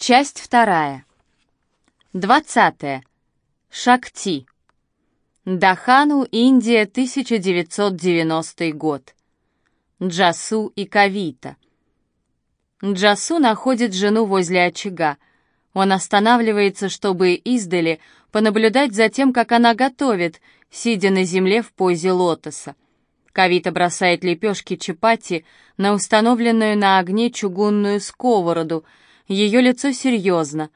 Часть вторая. Двадцатое. Шакти. Дахану, Индия, 1990 год. Джасу и Кавита. Джасу находит жену возле очага. Он останавливается, чтобы издали понаблюдать за тем, как она готовит, сидя на земле в позе лотоса. Кавита бросает лепешки чапати на установленную на огне чугунную сковороду. Ее лицо серьезно.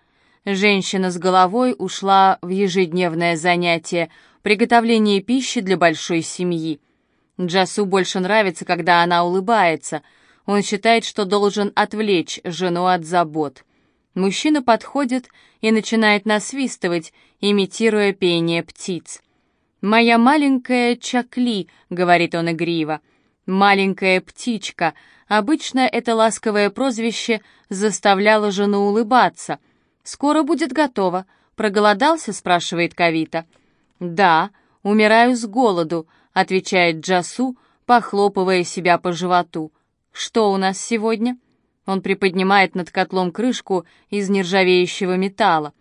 Женщина с головой ушла в ежедневное занятие приготовление пищи для большой семьи. Джасу больше нравится, когда она улыбается. Он считает, что должен отвлечь жену от забот. Мужчина подходит и начинает насвистывать, имитируя пение птиц. «Моя маленькая Чакли», — говорит он игриво, — «маленькая птичка». Обычно это ласковое прозвище заставляло жену улыбаться. «Скоро будет готово. Проголодался?» — спрашивает Кавита. «Да, умираю с голоду», — отвечает Джасу, похлопывая себя по животу. «Что у нас сегодня?» Он приподнимает над котлом крышку из нержавеющего металла.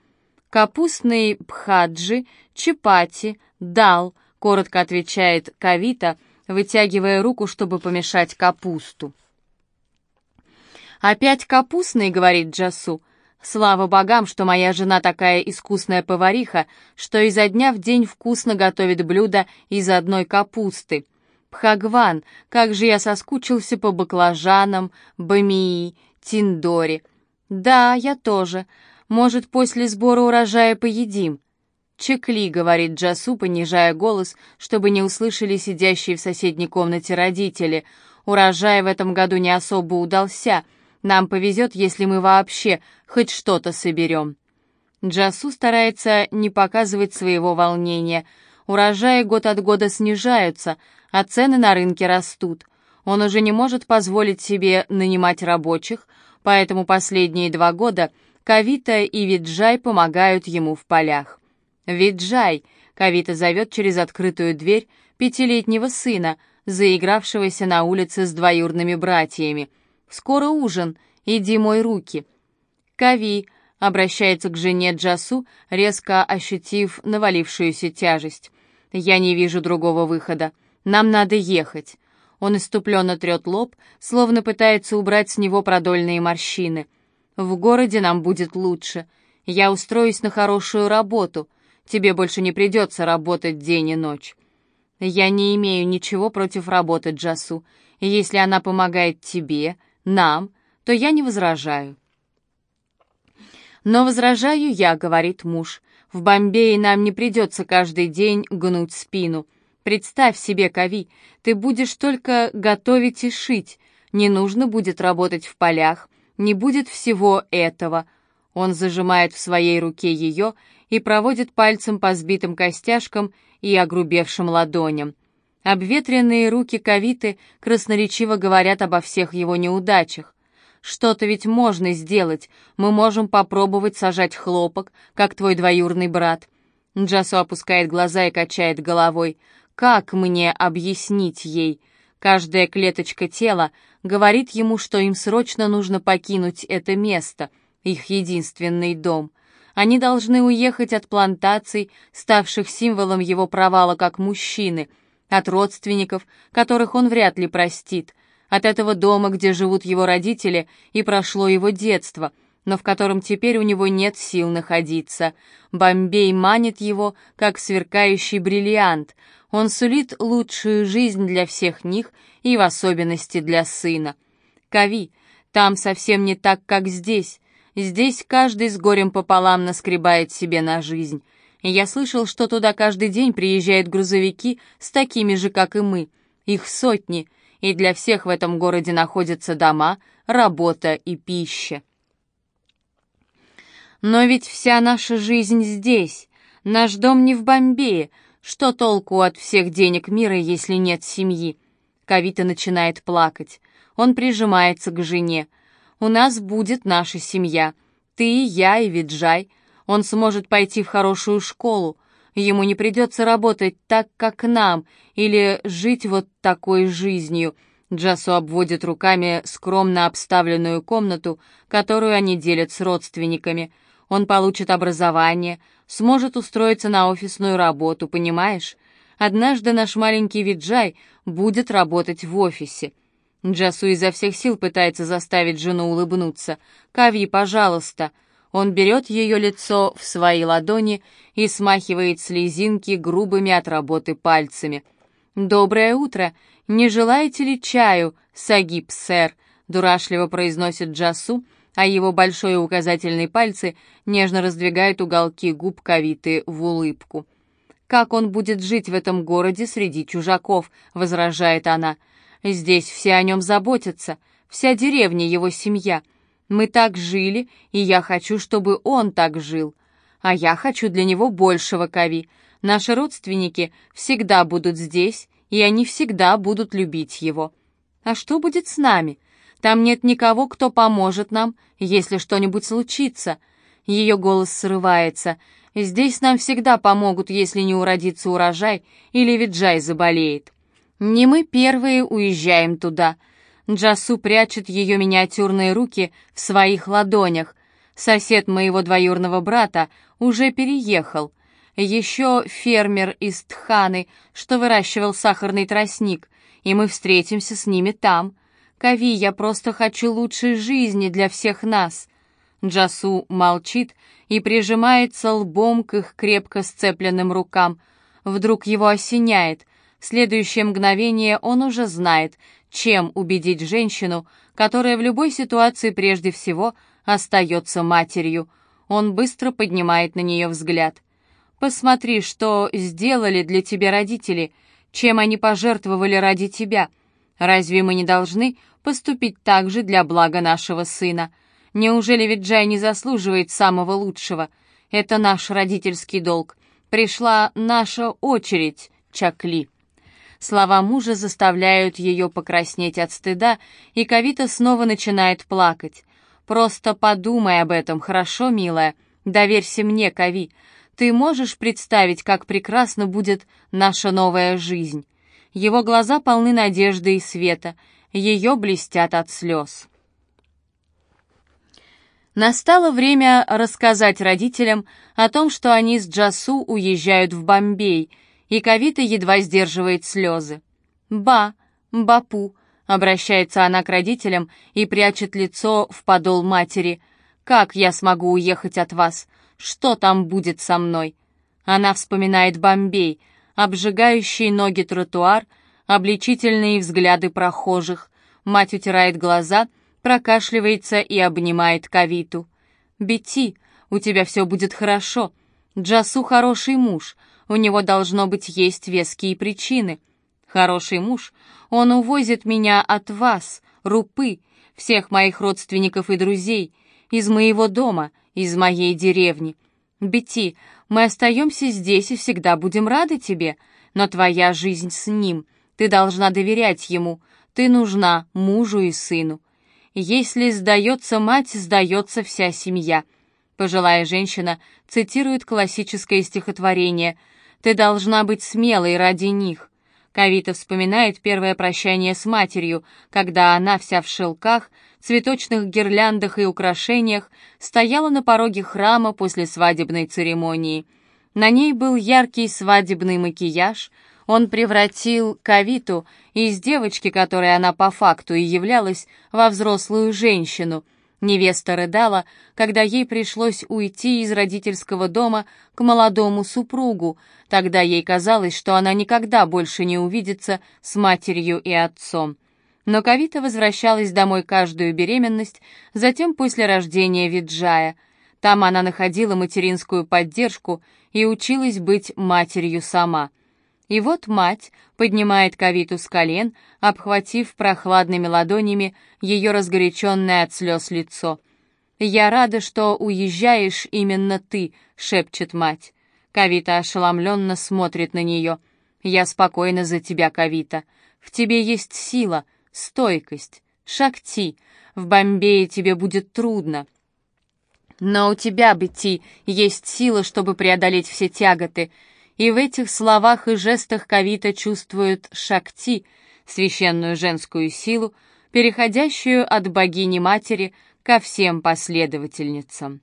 «Капустный пхаджи, чапати, дал», — коротко отвечает Кавита, вытягивая руку, чтобы помешать капусту. «Опять капустный», — говорит Джасу. «Слава богам, что моя жена такая искусная повариха, что изо дня в день вкусно готовит блюда из одной капусты. Пхагван, как же я соскучился по баклажанам, бамии, тиндоре. Да, я тоже. Может, после сбора урожая поедим?» «Чекли», — говорит Джасу, понижая голос, чтобы не услышали сидящие в соседней комнате родители. «Урожай в этом году не особо удался. Нам повезет, если мы вообще хоть что-то соберем». Джасу старается не показывать своего волнения. Урожаи год от года снижаются, а цены на рынке растут. Он уже не может позволить себе нанимать рабочих, поэтому последние два года — Кавита и Виджай помогают ему в полях. Виджай, Кавита зовет через открытую дверь пятилетнего сына, заигравшегося на улице с двоюрными братьями. «Скоро ужин, иди мой руки». Кави обращается к жене Джасу, резко ощутив навалившуюся тяжесть. «Я не вижу другого выхода. Нам надо ехать». Он иступленно трет лоб, словно пытается убрать с него продольные морщины — в городе нам будет лучше. Я устроюсь на хорошую работу. Тебе больше не придется работать день и ночь. Я не имею ничего против работы, Джасу. если она помогает тебе, нам, то я не возражаю. Но возражаю я, говорит муж. В Бомбее нам не придется каждый день гнуть спину. Представь себе, Кави, ты будешь только готовить и шить. Не нужно будет работать в полях, не будет всего этого. Он зажимает в своей руке ее и проводит пальцем по сбитым костяшкам и огрубевшим ладоням. Обветренные руки Кавиты красноречиво говорят обо всех его неудачах. Что-то ведь можно сделать. Мы можем попробовать сажать хлопок, как твой двоюрный брат. Джасу опускает глаза и качает головой. Как мне объяснить ей? Каждая клеточка тела говорит ему, что им срочно нужно покинуть это место, их единственный дом. Они должны уехать от плантаций, ставших символом его провала как мужчины, от родственников, которых он вряд ли простит, от этого дома, где живут его родители и прошло его детство, но в котором теперь у него нет сил находиться. Бомбей манит его, как сверкающий бриллиант — он сулит лучшую жизнь для всех них и в особенности для сына. Кави, там совсем не так, как здесь. Здесь каждый с горем пополам наскребает себе на жизнь. Я слышал, что туда каждый день приезжают грузовики с такими же, как и мы. Их сотни, и для всех в этом городе находятся дома, работа и пища. Но ведь вся наша жизнь здесь. Наш дом не в Бомбее, что толку от всех денег мира, если нет семьи? Кавита начинает плакать. Он прижимается к жене. «У нас будет наша семья. Ты, я и Виджай. Он сможет пойти в хорошую школу. Ему не придется работать так, как нам, или жить вот такой жизнью. Джасу обводит руками скромно обставленную комнату, которую они делят с родственниками. Он получит образование, сможет устроиться на офисную работу, понимаешь? Однажды наш маленький Виджай будет работать в офисе. Джасу изо всех сил пытается заставить жену улыбнуться. «Кави, пожалуйста!» Он берет ее лицо в свои ладони и смахивает слезинки грубыми от работы пальцами. «Доброе утро! Не желаете ли чаю, сагиб, сэр?» — дурашливо произносит Джасу, а его большой указательный пальцы нежно раздвигают уголки губ Кавиты в улыбку. «Как он будет жить в этом городе среди чужаков?» — возражает она. «Здесь все о нем заботятся, вся деревня его семья. Мы так жили, и я хочу, чтобы он так жил. А я хочу для него большего, Кави. Наши родственники всегда будут здесь, и они всегда будут любить его. А что будет с нами? Там нет никого, кто поможет нам, если что-нибудь случится. Ее голос срывается. Здесь нам всегда помогут, если не уродится урожай или Виджай заболеет. Не мы первые уезжаем туда — Джасу прячет ее миниатюрные руки в своих ладонях. Сосед моего двоюрного брата уже переехал. Еще фермер из Тханы, что выращивал сахарный тростник, и мы встретимся с ними там. Кави, я просто хочу лучшей жизни для всех нас. Джасу молчит и прижимается лбом к их крепко сцепленным рукам. Вдруг его осеняет. Следующее мгновение он уже знает, чем убедить женщину, которая в любой ситуации прежде всего остается матерью. Он быстро поднимает на нее взгляд. «Посмотри, что сделали для тебя родители, чем они пожертвовали ради тебя. Разве мы не должны поступить так же для блага нашего сына? Неужели ведь Джай не заслуживает самого лучшего? Это наш родительский долг. Пришла наша очередь, Чакли». Слова мужа заставляют ее покраснеть от стыда, и Кавита снова начинает плакать. «Просто подумай об этом, хорошо, милая? Доверься мне, Кави. Ты можешь представить, как прекрасно будет наша новая жизнь?» Его глаза полны надежды и света, ее блестят от слез. Настало время рассказать родителям о том, что они с Джасу уезжают в Бомбей — и Кавита едва сдерживает слезы. «Ба, бапу», — обращается она к родителям и прячет лицо в подол матери. «Как я смогу уехать от вас? Что там будет со мной?» Она вспоминает Бомбей, обжигающий ноги тротуар, обличительные взгляды прохожих. Мать утирает глаза, прокашливается и обнимает Кавиту. «Бетти, у тебя все будет хорошо. Джасу хороший муж, у него должно быть есть веские причины. Хороший муж, он увозит меня от вас, рупы, всех моих родственников и друзей, из моего дома, из моей деревни. Бетти, мы остаемся здесь и всегда будем рады тебе, но твоя жизнь с ним, ты должна доверять ему, ты нужна мужу и сыну. Если сдается мать, сдается вся семья. Пожилая женщина цитирует классическое стихотворение — ты должна быть смелой ради них. Кавита вспоминает первое прощание с матерью, когда она вся в шелках, цветочных гирляндах и украшениях стояла на пороге храма после свадебной церемонии. На ней был яркий свадебный макияж, он превратил Кавиту из девочки, которой она по факту и являлась, во взрослую женщину — Невеста рыдала, когда ей пришлось уйти из родительского дома к молодому супругу. Тогда ей казалось, что она никогда больше не увидится с матерью и отцом. Но Кавита возвращалась домой каждую беременность, затем после рождения Виджая. Там она находила материнскую поддержку и училась быть матерью сама — и вот мать поднимает Кавиту с колен, обхватив прохладными ладонями ее разгоряченное от слез лицо. «Я рада, что уезжаешь именно ты», — шепчет мать. Кавита ошеломленно смотрит на нее. «Я спокойна за тебя, Кавита. В тебе есть сила, стойкость, шакти. В Бомбее тебе будет трудно. Но у тебя, Бетти, есть сила, чтобы преодолеть все тяготы и в этих словах и жестах Кавита чувствует Шакти, священную женскую силу, переходящую от богини-матери ко всем последовательницам.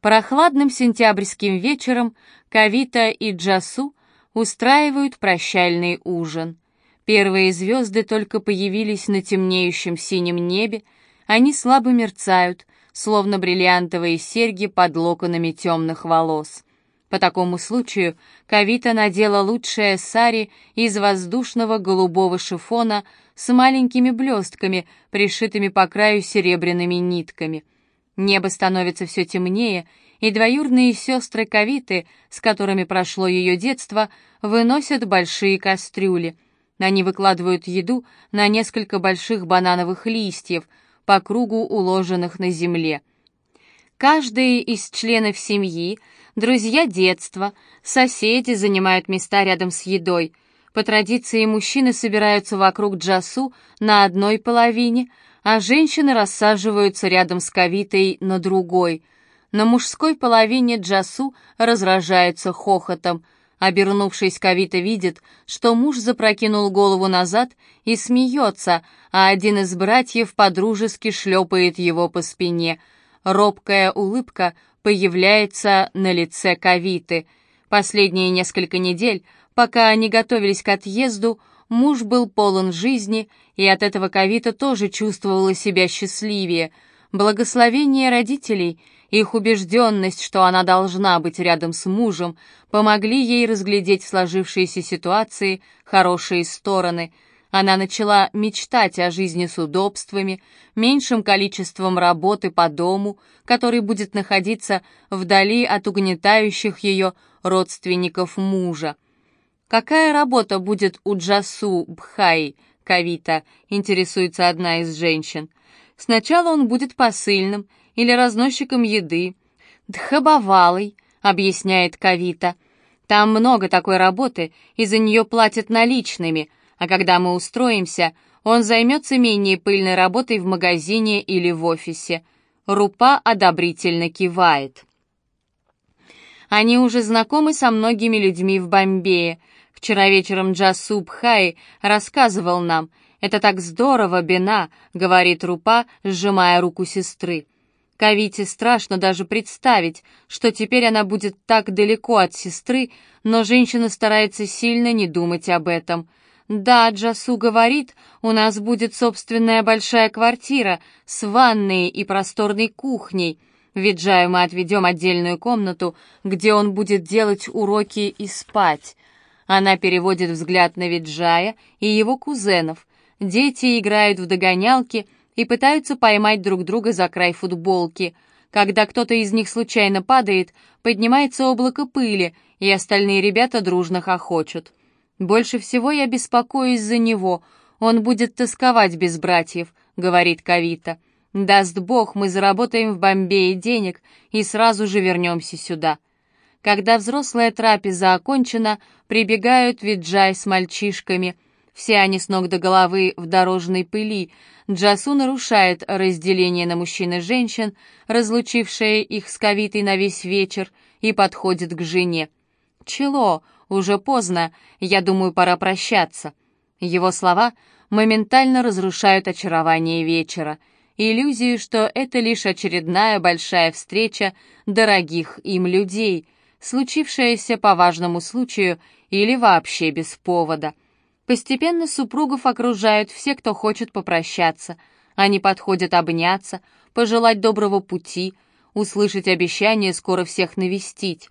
Прохладным сентябрьским вечером Кавита и Джасу устраивают прощальный ужин. Первые звезды только появились на темнеющем синем небе, они слабо мерцают, словно бриллиантовые серьги под локонами темных волос. По такому случаю Кавита надела лучшее сари из воздушного голубого шифона с маленькими блестками, пришитыми по краю серебряными нитками. Небо становится все темнее, и двоюрные сестры Кавиты, с которыми прошло ее детство, выносят большие кастрюли. Они выкладывают еду на несколько больших банановых листьев, по кругу уложенных на земле. Каждый из членов семьи, друзья детства, соседи занимают места рядом с едой. По традиции мужчины собираются вокруг Джасу на одной половине, а женщины рассаживаются рядом с Кавитой на другой – на мужской половине Джасу разражается хохотом. Обернувшись, Кавита видит, что муж запрокинул голову назад и смеется, а один из братьев подружески шлепает его по спине. Робкая улыбка появляется на лице Кавиты. Последние несколько недель, пока они готовились к отъезду, муж был полон жизни, и от этого Кавита тоже чувствовала себя счастливее. Благословение родителей — их убежденность, что она должна быть рядом с мужем, помогли ей разглядеть в сложившейся ситуации хорошие стороны. Она начала мечтать о жизни с удобствами, меньшим количеством работы по дому, который будет находиться вдали от угнетающих ее родственников мужа. «Какая работа будет у Джасу Бхай?» Кавита, интересуется одна из женщин. Сначала он будет посыльным, или разносчиком еды. Дхабовалой, объясняет Кавита. Там много такой работы, и за нее платят наличными, а когда мы устроимся, он займется менее пыльной работой в магазине или в офисе. Рупа одобрительно кивает. Они уже знакомы со многими людьми в Бомбее. Вчера вечером Джасуб Хай рассказывал нам. «Это так здорово, Бена», — говорит Рупа, сжимая руку сестры. Кавите страшно даже представить, что теперь она будет так далеко от сестры, но женщина старается сильно не думать об этом. «Да, Джасу говорит, у нас будет собственная большая квартира с ванной и просторной кухней. Виджаю мы отведем отдельную комнату, где он будет делать уроки и спать». Она переводит взгляд на Виджая и его кузенов. Дети играют в догонялки — и пытаются поймать друг друга за край футболки. Когда кто-то из них случайно падает, поднимается облако пыли, и остальные ребята дружно хохочут. «Больше всего я беспокоюсь за него. Он будет тосковать без братьев», — говорит Кавита. «Даст Бог, мы заработаем в Бомбее денег и сразу же вернемся сюда». Когда взрослая трапеза окончена, прибегают Виджай с мальчишками. Все они с ног до головы в дорожной пыли, Джасу нарушает разделение на мужчин и женщин, разлучившее их с Кавитой на весь вечер, и подходит к жене. «Чело, уже поздно, я думаю, пора прощаться». Его слова моментально разрушают очарование вечера, иллюзию, что это лишь очередная большая встреча дорогих им людей, случившаяся по важному случаю или вообще без повода — Постепенно супругов окружают все, кто хочет попрощаться. Они подходят обняться, пожелать доброго пути, услышать обещание скоро всех навестить.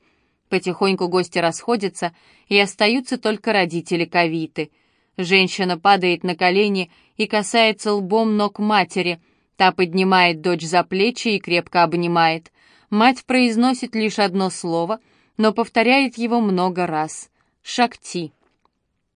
Потихоньку гости расходятся, и остаются только родители Кавиты. Женщина падает на колени и касается лбом ног матери. Та поднимает дочь за плечи и крепко обнимает. Мать произносит лишь одно слово, но повторяет его много раз. «Шакти».